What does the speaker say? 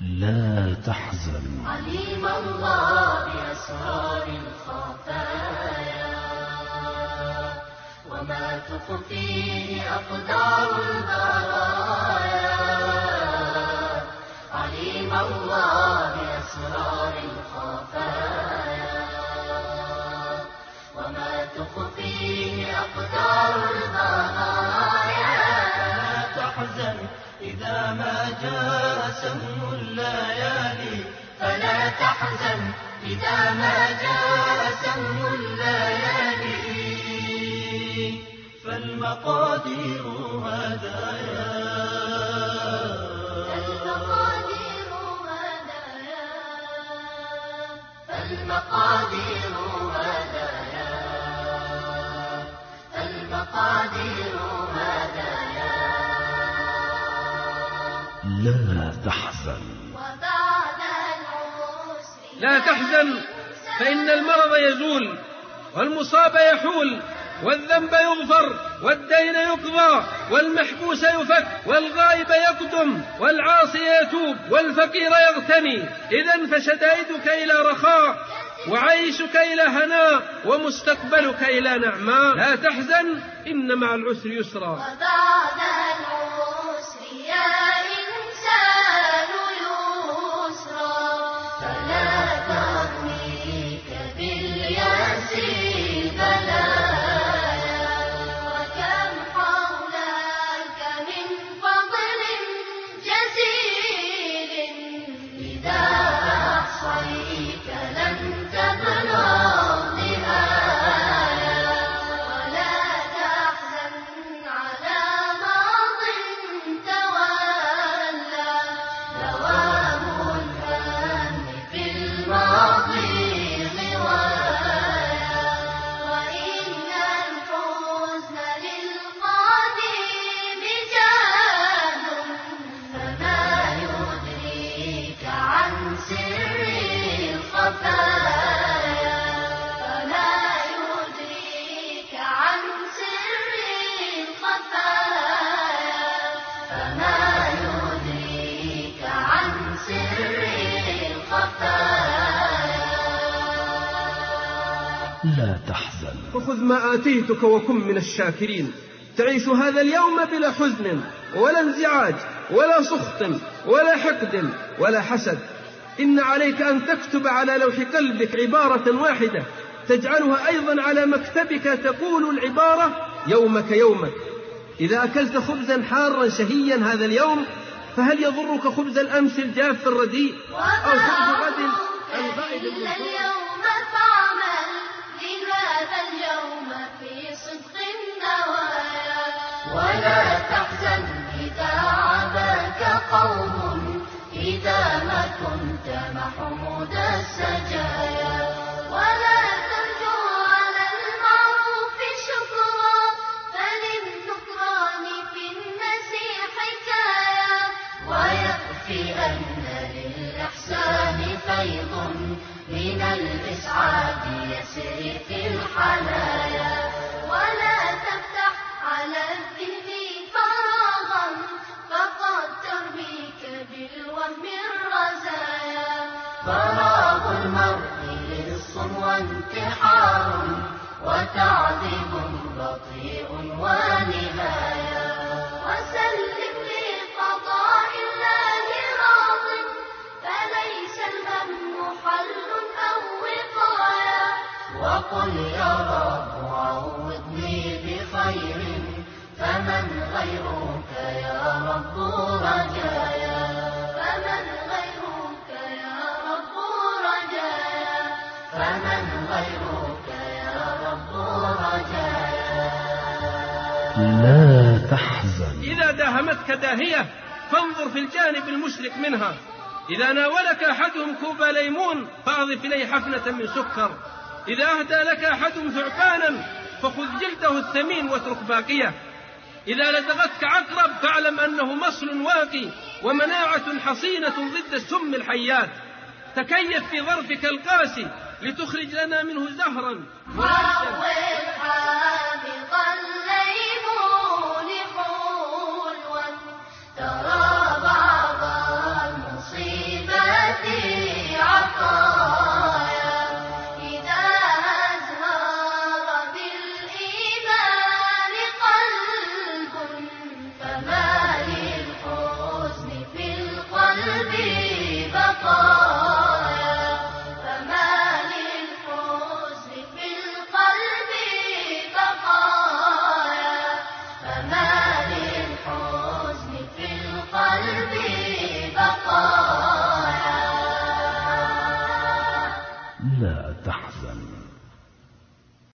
لا تحزن. عليم الله بأسرار الخفايا وما تخفيه أقدار البرايا. عليم الله بأسرار الخفايا وما تخفيه أقدار البرايا. لا تحزن. إذا ما جاء سم الليالي فلا تحزن. إذا ما جاء سم الليالي فالمقادير هدايا. فالمقادير هدايا. فالمقادير لا تحزن. لا تحزن فإن المرض يزول والمصاب يحول والذنب يغفر والدين يقضى والمحبوس يفك والغائب يقدم والعاصي يتوب والفقير يغتني. إذا فشدائدك إلى رخاء وعيشك إلى هناء ومستقبلك إلى نعماء. لا تحزن إن مع العسر يسرا. لا تحزن. فخذ ما آتيتك وكن من الشاكرين. تعيش هذا اليوم بلا حزن ولا انزعاج ولا سخط ولا حقد ولا حسد. إن عليك أن تكتب على لوح قلبك عبارة واحدة. تجعلها أيضا على مكتبك تقول العبارة يومك يومك. إذا أكلت خبزا حارا شهيا هذا اليوم فهل يضرك خبز الأمس الجاف الرديء؟ أو خبز غد الغائب؟ اليوم. ولا تحزن إذا عباك قوم إذا ما كنت محمود السجايا. ولا ترجو على المعروف شكرا فللنكران في النسيح حكايا. ويكفي أن للإحسان فيض من الإسعاد يسري في الحنايا. فراغ المرء لص وانتحار وتعذيب بطيء ونهاية. وسلم لقضاء الله راض فليس الهم حل أو وقاية. وقل يا رب عوضني بخير فمن غيرك يا رب رجايا لا تحزن. إذا داهمتك داهية فانظر في الجانب المشرك منها. إذا ناولك أحدهم كوب ليمون فأضف إليه حفنة من سكر. إذا أهدى لك أحدهم ثعبانا فخذ جلده الثمين واترك باقية. إذا لدغتك عقرب فاعلم أنه مصل واقي ومناعة حصينة ضد السم الحيات. تكيف في ظرفك القاسي لتخرج لنا منه زهرا. حالك